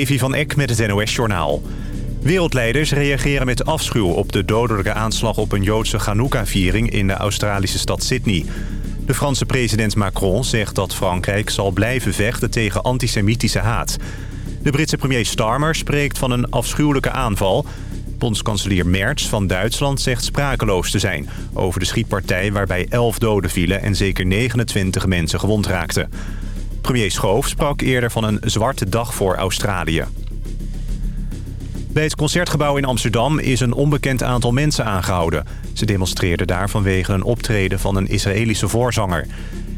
Evi van Eck met het NOS-journaal. Wereldleiders reageren met afschuw op de dodelijke aanslag op een Joodse Chanukka-viering in de Australische stad Sydney. De Franse president Macron zegt dat Frankrijk zal blijven vechten tegen antisemitische haat. De Britse premier Starmer spreekt van een afschuwelijke aanval. Bondskanselier Merz van Duitsland zegt sprakeloos te zijn... over de schietpartij waarbij 11 doden vielen en zeker 29 mensen gewond raakten. Premier Schoof sprak eerder van een zwarte dag voor Australië. Bij het Concertgebouw in Amsterdam is een onbekend aantal mensen aangehouden. Ze demonstreerden daar vanwege een optreden van een Israëlische voorzanger.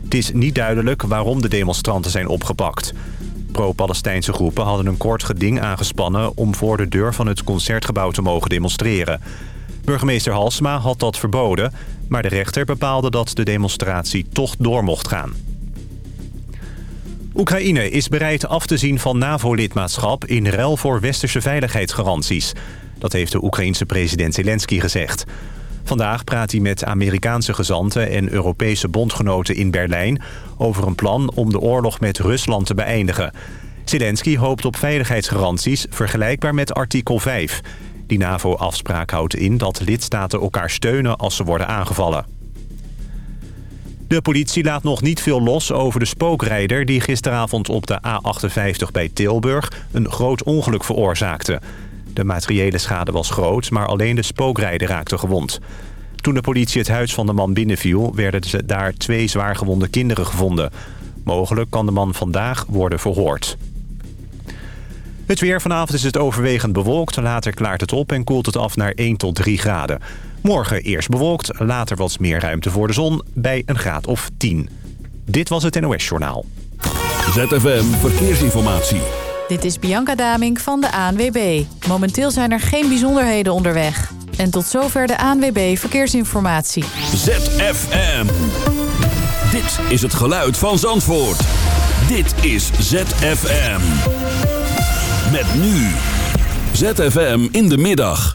Het is niet duidelijk waarom de demonstranten zijn opgepakt. Pro-Palestijnse groepen hadden een kort geding aangespannen... om voor de deur van het Concertgebouw te mogen demonstreren. Burgemeester Halsma had dat verboden... maar de rechter bepaalde dat de demonstratie toch door mocht gaan. Oekraïne is bereid af te zien van NAVO-lidmaatschap in ruil voor westerse veiligheidsgaranties. Dat heeft de Oekraïense president Zelensky gezegd. Vandaag praat hij met Amerikaanse gezanten en Europese bondgenoten in Berlijn... over een plan om de oorlog met Rusland te beëindigen. Zelensky hoopt op veiligheidsgaranties vergelijkbaar met artikel 5. Die NAVO-afspraak houdt in dat lidstaten elkaar steunen als ze worden aangevallen. De politie laat nog niet veel los over de spookrijder... die gisteravond op de A58 bij Tilburg een groot ongeluk veroorzaakte. De materiële schade was groot, maar alleen de spookrijder raakte gewond. Toen de politie het huis van de man binnenviel... werden ze daar twee zwaargewonde kinderen gevonden. Mogelijk kan de man vandaag worden verhoord. Het weer vanavond is het overwegend bewolkt. Later klaart het op en koelt het af naar 1 tot 3 graden. Morgen eerst bewolkt, later wat meer ruimte voor de zon bij een graad of 10. Dit was het NOS Journaal. ZFM Verkeersinformatie. Dit is Bianca Daming van de ANWB. Momenteel zijn er geen bijzonderheden onderweg. En tot zover de ANWB Verkeersinformatie. ZFM. Dit is het geluid van Zandvoort. Dit is ZFM. Met nu. ZFM in de middag.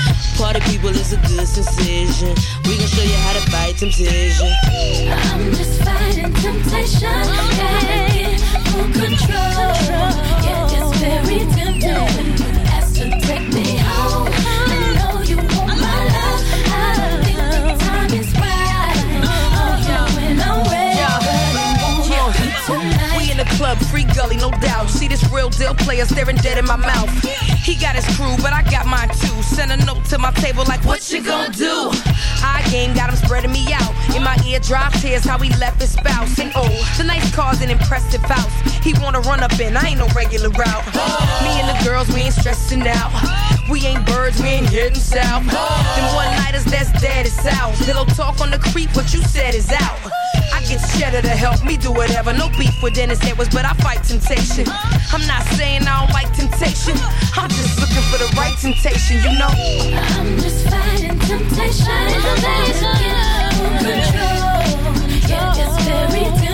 Party people is a good. We gon' show you how to fight temptation. I'm just fighting temptation. Get full control. Yeah, it's very tempting this real deal player staring dead in my mouth. He got his crew, but I got mine too. Send a note to my table like, what you gonna do? I game got him spreading me out. In my ear, drop tears how he left his spouse. And oh, tonight's car's an impressive house. He wanna run up in, I ain't no regular route. Me and the girls, we ain't stressing out. We ain't birds, we ain't heading south. Them one nighters that's dead is out. Pillow talk on the creep, what you said is out. Get cheddar to help me do whatever. No beef with Dennis Edwards, but I fight temptation. I'm not saying I don't like temptation. I'm just looking for the right temptation, you know. I'm just fighting temptation. Control. Yeah, it's very tempting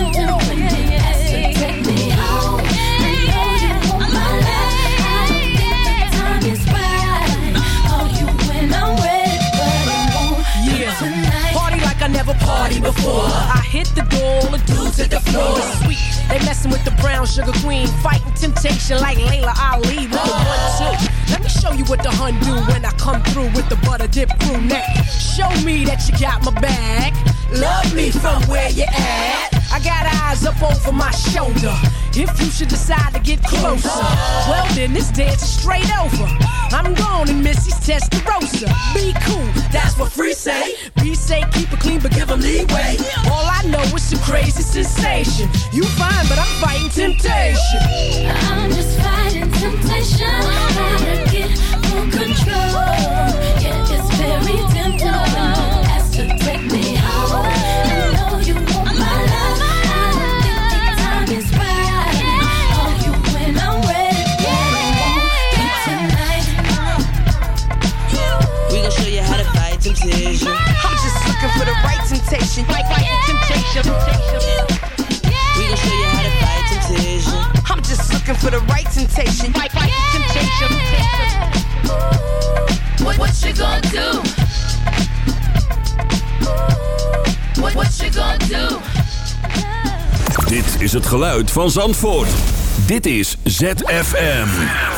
never partied before. I hit the all the dudes hit the floor. Sweet, they messing with the brown sugar queen, fighting temptation like Laila Ali with the one two. Let me show you what the hun do when I come through with the butter dip crew neck. Show me that you got my back. Love me from where you at. I got eyes up over my shoulder. If you should decide to get closer, well then this dance is straight over. I'm gone and Missy's Testarossa. Be cool, that's what free say. Be say keep it clean but give them leeway. All I know is some crazy sensation. You fine, but I'm fighting temptation. I'm just fighting temptation. I Gotta get full control. Yeah, it's very tempting temptation. We gon' show you how to fight temptation. I'm just looking for the right temptation. Right, right, temptation. What, what you gonna do? What, what you gonna do? Dit is het geluid van Zandvoort. Dit is ZFM.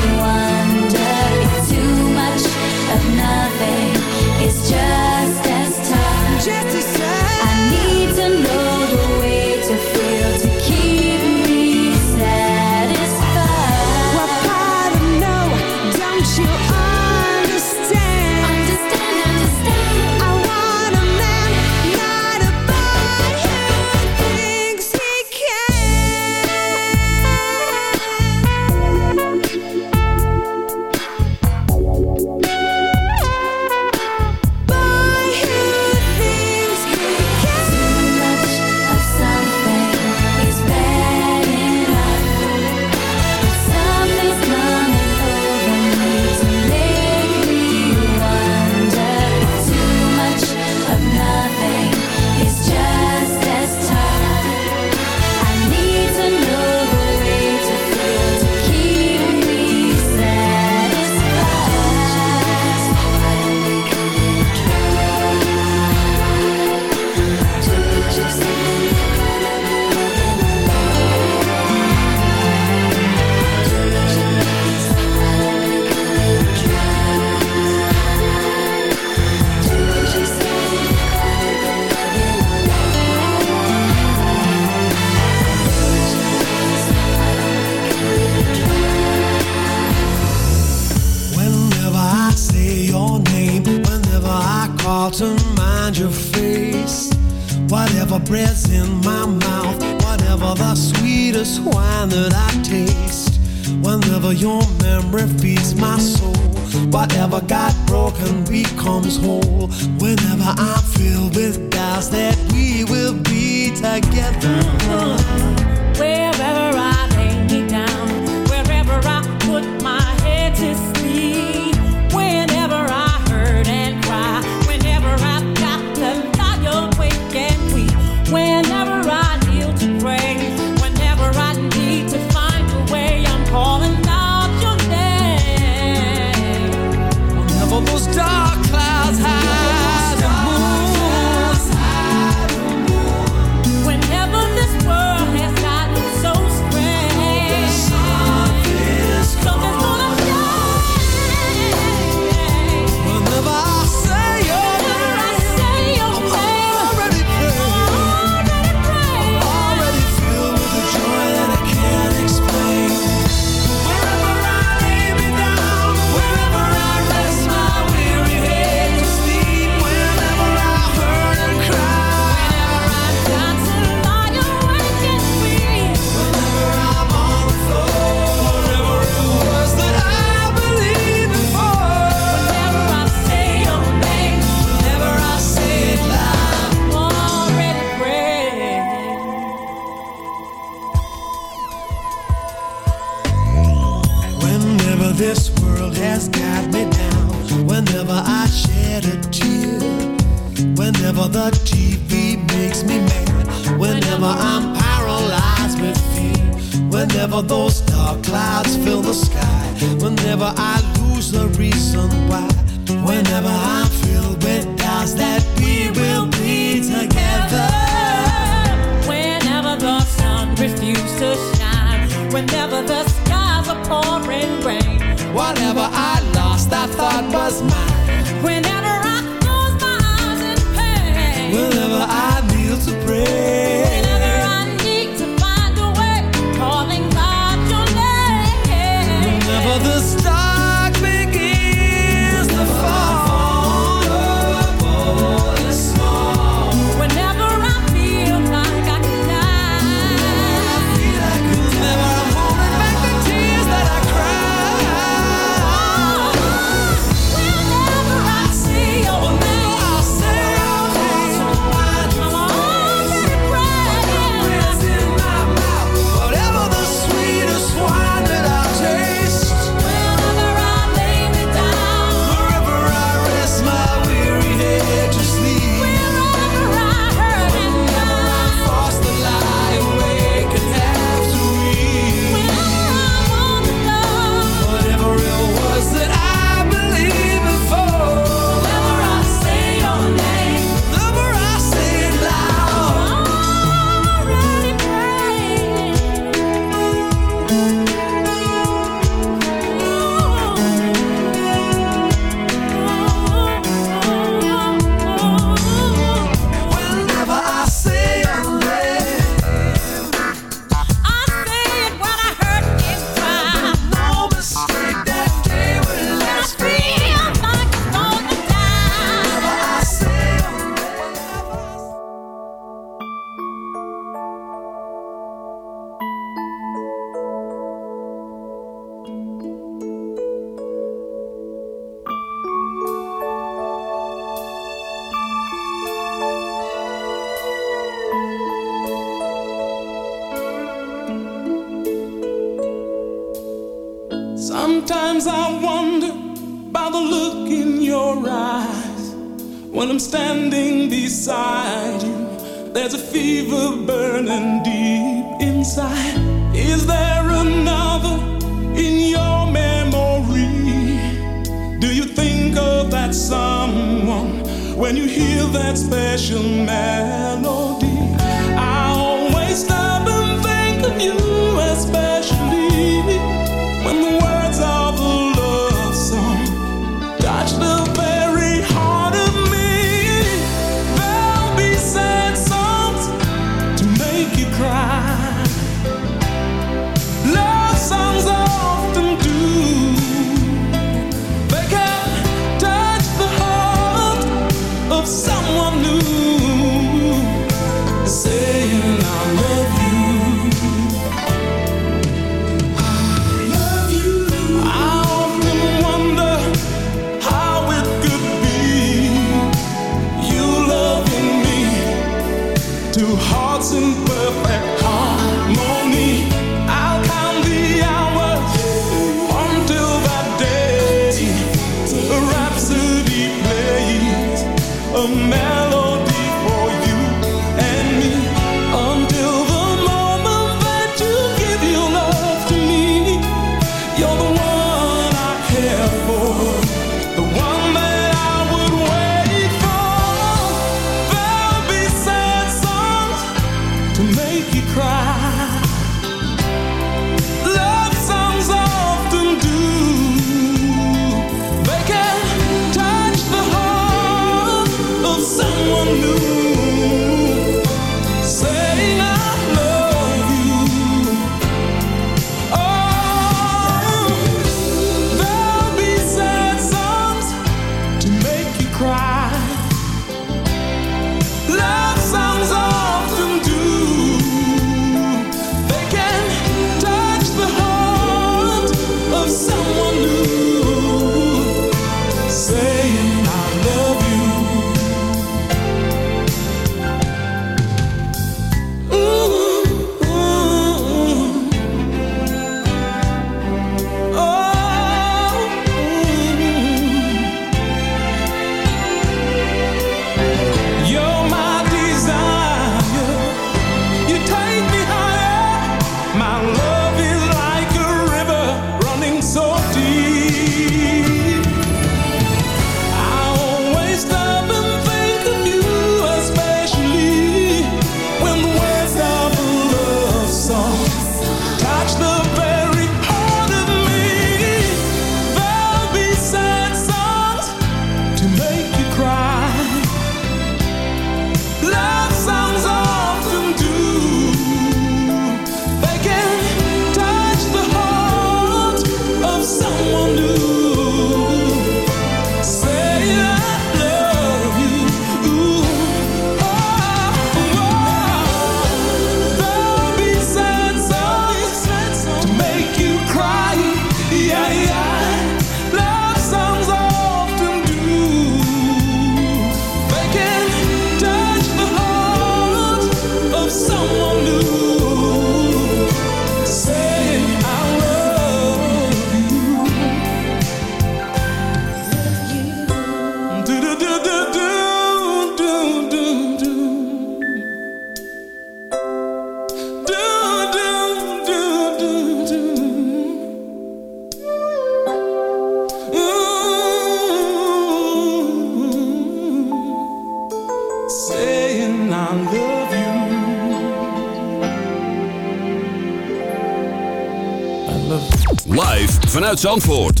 Vanuit Zandvoort.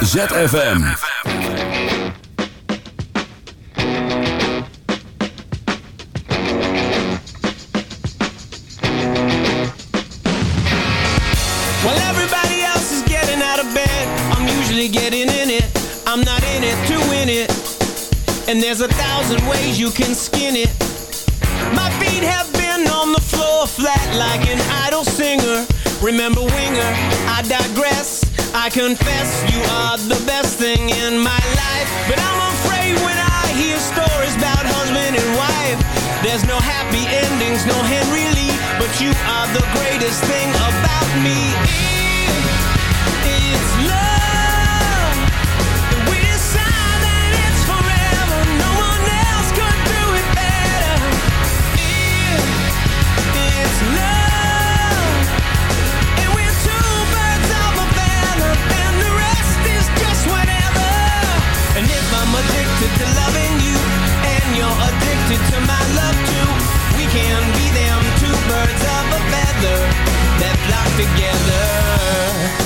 ZFM. While everybody else is getting out of bed, I'm usually getting in it. I'm not in it to win it. And there's a thousand ways you can skin it. Confess you are the best thing in my life. But I'm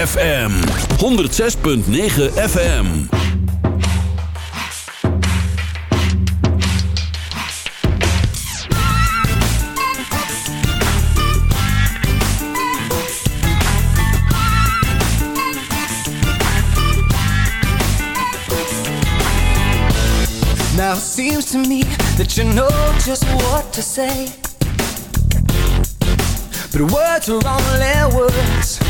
ZFM 106.9 FM. Now it seems to me that you know just what to say. But words are only words.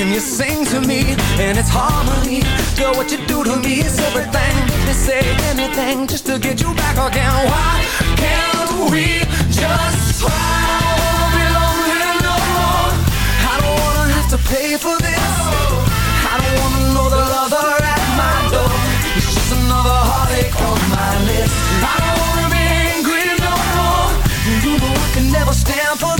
And you sing to me, and it's harmony. Girl, what you do to me is everything. They say anything just to get you back again. Why can't we just try? I wanna be lonely no more. I don't wanna have to pay for this. I don't wanna know the lover at my door. It's just another heartache on my list. I don't wanna be angry no more. You know I can never stand for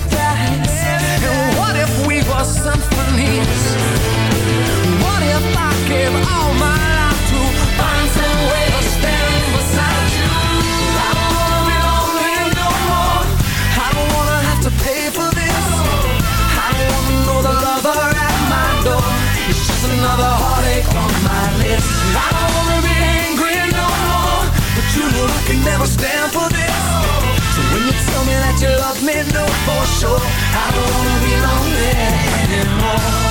Never stand for this. So when you tell me that you love me, know for sure I don't wanna be lonely anymore.